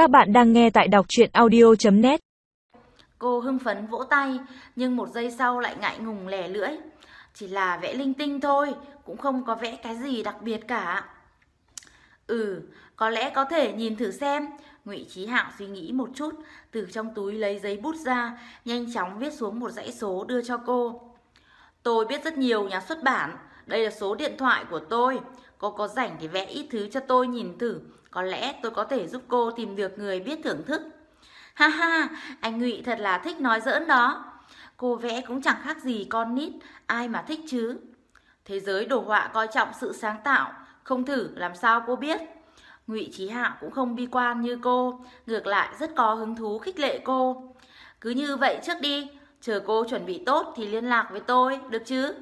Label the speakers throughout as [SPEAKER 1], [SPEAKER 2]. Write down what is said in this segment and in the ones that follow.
[SPEAKER 1] Các bạn đang nghe tại đọc chuyện audio.net
[SPEAKER 2] Cô hưng phấn vỗ tay, nhưng một giây sau lại ngại ngùng lẻ lưỡi. Chỉ là vẽ linh tinh thôi, cũng không có vẽ cái gì đặc biệt cả. Ừ, có lẽ có thể nhìn thử xem. Ngụy trí Hạo suy nghĩ một chút, từ trong túi lấy giấy bút ra, nhanh chóng viết xuống một dãy số đưa cho cô. Tôi biết rất nhiều nhà xuất bản, đây là số điện thoại của tôi. Cô có rảnh thì vẽ ít thứ cho tôi nhìn thử, có lẽ tôi có thể giúp cô tìm được người biết thưởng thức. Ha ha, anh Ngụy thật là thích nói giỡn đó. Cô vẽ cũng chẳng khác gì con nít, ai mà thích chứ. Thế giới đồ họa coi trọng sự sáng tạo, không thử làm sao cô biết. Ngụy Chí Hạo cũng không bi quan như cô, ngược lại rất có hứng thú khích lệ cô. Cứ như vậy trước đi, chờ cô chuẩn bị tốt thì liên lạc với tôi, được chứ?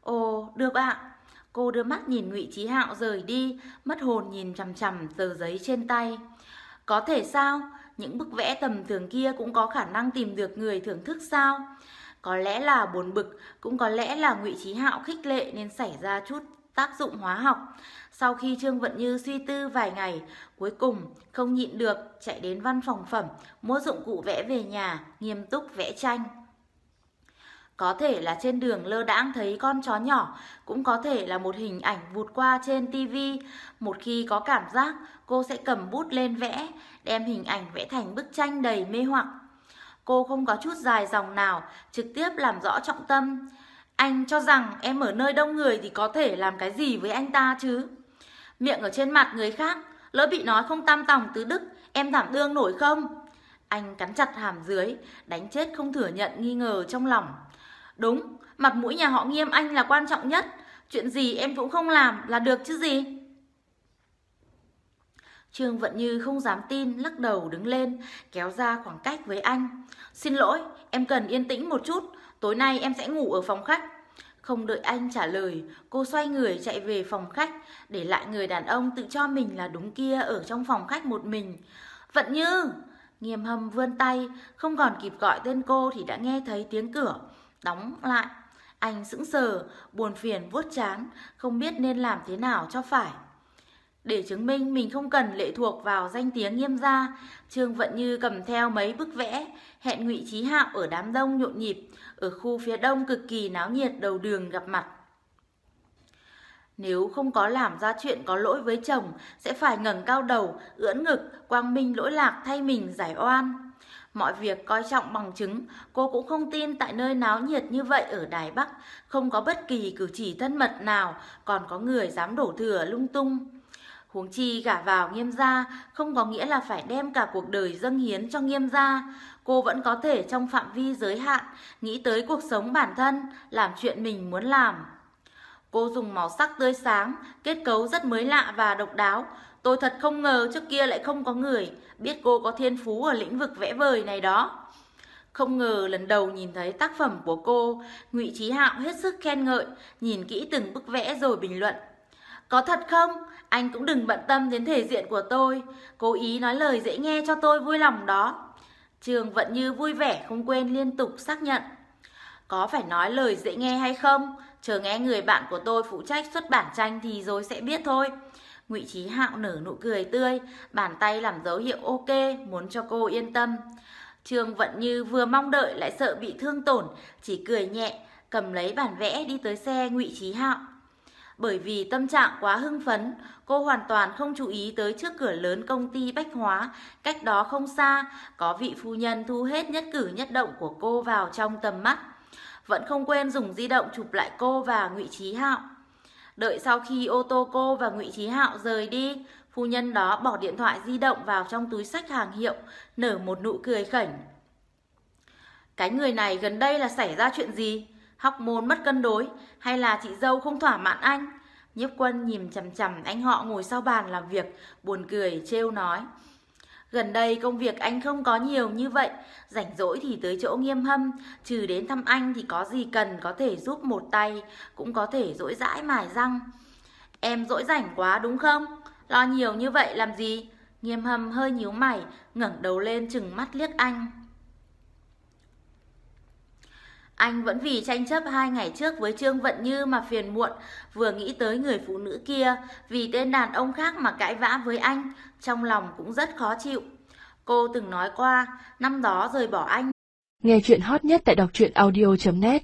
[SPEAKER 2] Ồ, được ạ. Cô đưa mắt nhìn Ngụy Chí Hạo rời đi, mất hồn nhìn chằm chằm tờ giấy trên tay. Có thể sao? Những bức vẽ tầm thường kia cũng có khả năng tìm được người thưởng thức sao? Có lẽ là buồn bực, cũng có lẽ là Ngụy Chí Hạo khích lệ nên xảy ra chút tác dụng hóa học. Sau khi Trương Vận Như suy tư vài ngày, cuối cùng không nhịn được chạy đến văn phòng phẩm, mua dụng cụ vẽ về nhà, nghiêm túc vẽ tranh. Có thể là trên đường lơ đãng thấy con chó nhỏ, cũng có thể là một hình ảnh vụt qua trên tivi. Một khi có cảm giác, cô sẽ cầm bút lên vẽ, đem hình ảnh vẽ thành bức tranh đầy mê hoặc. Cô không có chút dài dòng nào, trực tiếp làm rõ trọng tâm. Anh cho rằng em ở nơi đông người thì có thể làm cái gì với anh ta chứ? Miệng ở trên mặt người khác, lỡ bị nói không tam tòng tứ đức, em đảm đương nổi không? Anh cắn chặt hàm dưới, đánh chết không thừa nhận nghi ngờ trong lòng. Đúng, mặt mũi nhà họ nghiêm anh là quan trọng nhất. Chuyện gì em cũng không làm là được chứ gì. Trương Vận Như không dám tin, lắc đầu đứng lên, kéo ra khoảng cách với anh. Xin lỗi, em cần yên tĩnh một chút, tối nay em sẽ ngủ ở phòng khách. Không đợi anh trả lời, cô xoay người chạy về phòng khách, để lại người đàn ông tự cho mình là đúng kia ở trong phòng khách một mình. Vận Như! Nghiêm hâm vươn tay, không còn kịp gọi tên cô thì đã nghe thấy tiếng cửa đóng lại. Anh sững sờ, buồn phiền vuốt chán, không biết nên làm thế nào cho phải. Để chứng minh mình không cần lệ thuộc vào danh tiếng nghiêm gia, Trương Vận Như cầm theo mấy bức vẽ, hẹn Ngụy trí Hạo ở đám đông nhộn nhịp, ở khu phía đông cực kỳ náo nhiệt đầu đường gặp mặt. Nếu không có làm ra chuyện có lỗi với chồng, sẽ phải ngẩng cao đầu, ưỡn ngực, quang minh lỗi lạc thay mình giải oan. Mọi việc coi trọng bằng chứng, cô cũng không tin tại nơi náo nhiệt như vậy ở Đài Bắc, không có bất kỳ cử chỉ thân mật nào, còn có người dám đổ thừa lung tung. Huống chi gả vào nghiêm gia không có nghĩa là phải đem cả cuộc đời dâng hiến cho nghiêm gia. Cô vẫn có thể trong phạm vi giới hạn, nghĩ tới cuộc sống bản thân, làm chuyện mình muốn làm. Cô dùng màu sắc tươi sáng, kết cấu rất mới lạ và độc đáo, Tôi thật không ngờ trước kia lại không có người biết cô có thiên phú ở lĩnh vực vẽ vời này đó. Không ngờ lần đầu nhìn thấy tác phẩm của cô, Ngụy trí Hạo hết sức khen ngợi, nhìn kỹ từng bức vẽ rồi bình luận. Có thật không? Anh cũng đừng bận tâm đến thể diện của tôi, cố ý nói lời dễ nghe cho tôi vui lòng đó. Trường vẫn như vui vẻ không quên liên tục xác nhận. Có phải nói lời dễ nghe hay không? Chờ nghe người bạn của tôi phụ trách xuất bản tranh thì rồi sẽ biết thôi. Ngụy trí Hạo nở nụ cười tươi, bàn tay làm dấu hiệu ok, muốn cho cô yên tâm. Trương Vận Như vừa mong đợi lại sợ bị thương tổn, chỉ cười nhẹ, cầm lấy bản vẽ đi tới xe Ngụy trí Hạo. Bởi vì tâm trạng quá hưng phấn, cô hoàn toàn không chú ý tới trước cửa lớn công ty Bách Hóa, cách đó không xa, có vị phu nhân thu hết nhất cử nhất động của cô vào trong tầm mắt. Vẫn không quên dùng di động chụp lại cô và Ngụy trí Hạo. Đợi sau khi ô tô cô và Ngụy trí Hạo rời đi, phu nhân đó bỏ điện thoại di động vào trong túi sách hàng hiệu, nở một nụ cười khỉnh. Cái người này gần đây là xảy ra chuyện gì? Học môn mất cân đối hay là chị dâu không thỏa mãn anh? Nhiếp quân nhìn chằm chằm anh họ ngồi sau bàn làm việc, buồn cười, trêu nói. Gần đây công việc anh không có nhiều như vậy, rảnh rỗi thì tới chỗ nghiêm hâm, trừ đến thăm anh thì có gì cần có thể giúp một tay, cũng có thể rỗi rãi mài răng. Em rỗi rảnh quá đúng không? Lo nhiều như vậy làm gì? Nghiêm hâm hơi nhíu mày, ngẩng đầu lên chừng mắt liếc anh. Anh vẫn vì tranh chấp hai ngày trước với Trương Vận Như mà phiền muộn, vừa nghĩ tới người phụ nữ kia, vì tên đàn ông khác mà cãi vã với anh, trong lòng cũng rất khó chịu. Cô từng nói qua, năm đó rời bỏ anh.
[SPEAKER 1] Nghe chuyện hot nhất tại đọc truyện audio.net